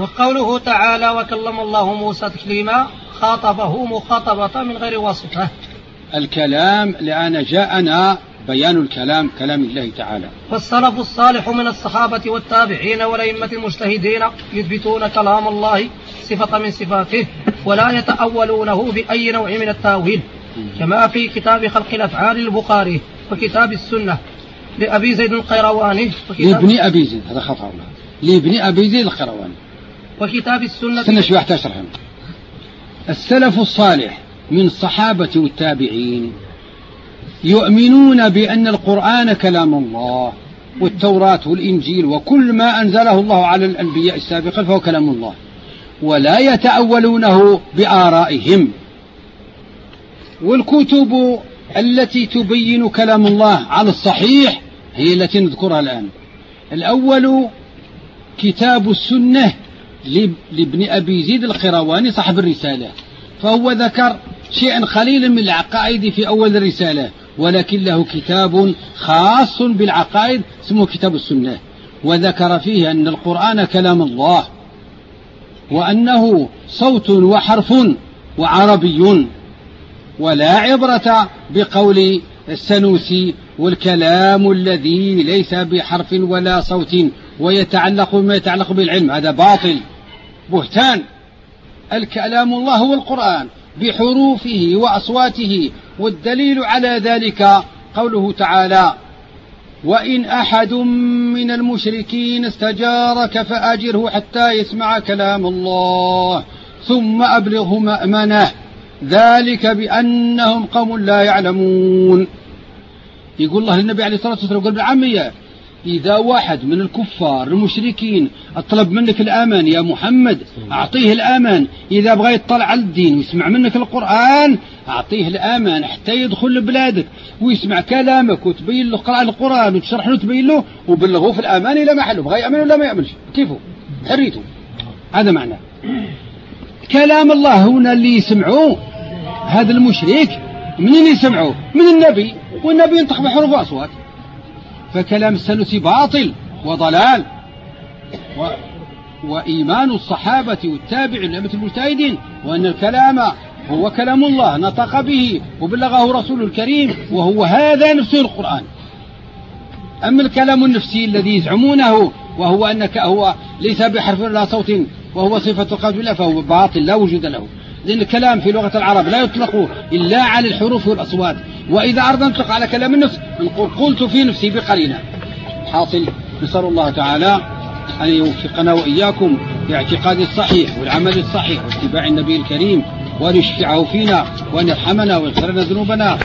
وقوله تعالى وكلم الله موسى تكليما خاطبه مخاطبة من غير واسطة الكلام لأن جاءنا بيان الكلام كلام الله تعالى. والسلف الصالح من الصحابة والتابعين والأئمة المجتهدين يثبتون كلام الله صفة من صفاته ولا يتأولونه بأي نوع من التأويل كما في كتاب خلق الأفعال البخاري وكتاب السنة لأبي زيد القيرواني لابن أبي زيد هذا خطأ. لابن أبي زيد القيرواني. وكتاب السنة استنى شوي حتى أشرح. السلف الصالح من الصحابة والتابعين يؤمنون بأن القرآن كلام الله والتوراة والإنجيل وكل ما أنزله الله على الأنبياء السابقين فهو كلام الله. ولا يتأولونه بآرائهم. والكتب التي تبين كلام الله على الصحيح هي التي نذكرها الآن. الأول كتاب السنة لابن أبي زيد القرواني صاحب الرسالة. فهو ذكر شيئا قليلا من العقائد في أول الرسالة ولكن له كتاب خاص بالعقائد اسمه كتاب السنة. وذكر فيه أن القرآن كلام الله وأنه صوت وحرف وعربي ولا عبرة بقول السنوسي والكلام الذي ليس بحرف ولا صوت ويتعلق بما يتعلق بالعلم. هذا باطل. بهتان. الكلام الله هو القرآن بحروفه وأصواته والدليل على ذلك قوله تعالى وإن أحد من المشركين استجارك فأجره حتى يسمع كلام الله ثم أبلغه مأمنه. ذلك بأنهم قوم لا يعلمون. يقول الله للنبي عليه الصلاة والسلام قال بالعامية إذا واحد من الكفار المشركين أطلب منك الأمان يا محمد أعطيه الأمان. إذا بغى يطلع على الدين ويسمع منك القرآن أعطيه الأمان حتى يدخل لبلادك ويسمع كلامك وتبين له قراءة القرآن وتشرح له وتبين له وبلغه في الأمان إلى محله بغى يأمن ولا ما يأمنش. كيفه؟ حريته. هذا معناه كلام الله هنا اللي يسمعوه هذا المشرك منين يسمعوه؟ من النبي والنبي ينطق بحروف وأصوات. فكلام السلوسي باطل وضلال. و وإيمان الصحابة والتابعين لأمة المجتهدين وأن الكلام هو كلام الله نطق به وبلغه رسول الكريم وهو هذا نفسه القرآن. أما الكلام النفسي الذي يزعمونه وهو أنك هو ليس بحرف ولا صوت وهو صفة القلب الله فهو باطل لا وجود له. لأن الكلام في لغة العرب لا يطلق إلا على الحروف والأصوات. وإذا أردنا نطلق على كلام النفس نقول قلت في نفسي بقرينة حاصل. نسأل الله تعالى أن يوفقنا وإياكم لاعتقاد الصحيح والعمل الصحيح واتباع النبي الكريم وأن يشفعه فينا وأن يرحمنا ويغفر لنا ذنوبنا.